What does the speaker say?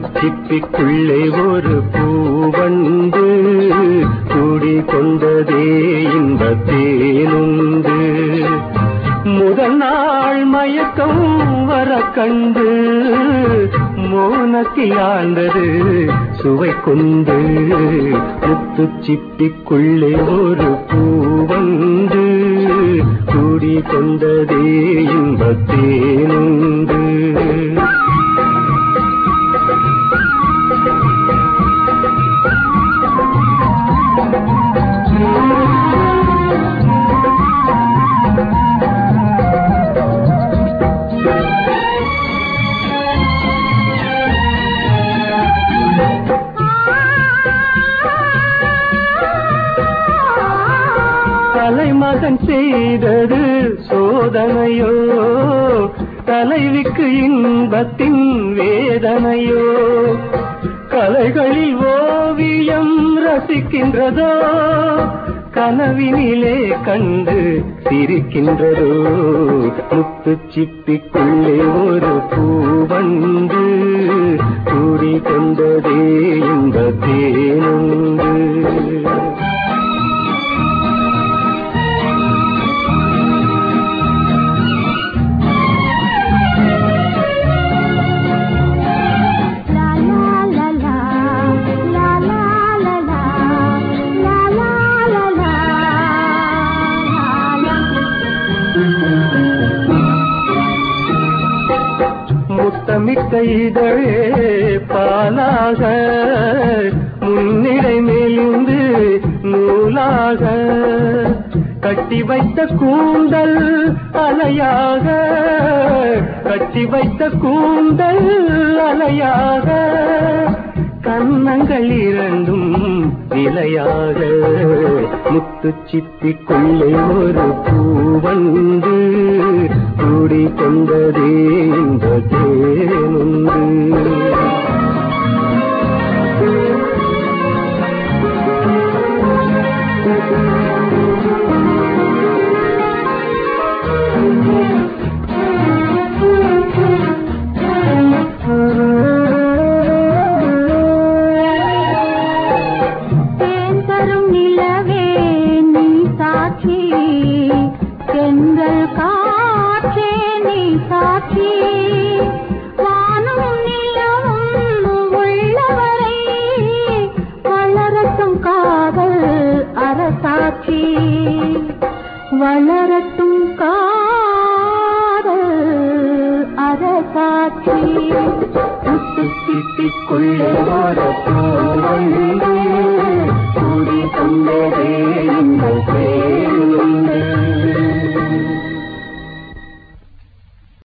சிப்பிக்குள்ளே ஒரு பூ வந்து கூடி கொண்டதே இன்பத்தேனுண்டு. முதல் நாள் மயக்கம் வர கண்டு மோனத்தி ஆழ்ந்தது சுவை கொண்டு. முத்து சிப்பிக்குள்ளே ஒரு பூ வந்து கூடி கொண்டதே இன்பத்தேனுண்டு. மகன் செய்தது சோதனையோ? தலைவிக்கு இன்பத்தின் வேதனையோ? கலைகளில் ஓவியம் ரசிக்கின்றதோ? கனவினிலே கண்டு சிரிக்கின்றதோ? முத்து சிப்பிக்குள்ளே ஒரு பூ வந்து கூறி கொண்டதே இன்பத்தே. முத்தமிட்ட இதழே பாலாக. முன்னிலை மெலிந்து நூலாக. கட்டி வைத்த கூந்தல் அலையாக. கட்டி வைத்த கூந்தல் அலையாக. கன்னங்கள் இரண்டும் நிலையாக முத்து சித்திக்குள்ளே ஒரு பூ வந்து கூடி கொண்டதே இந்த தேனுண்டு. தென்றல் காற்றே நீ சாட்சி. வானும் நிலவும் உள்ளவரை வளரட்டும் காதல் அரசாட்சி. வளரட்டும் காதல் அரசாட்சி. முத்து ஒரு கூடி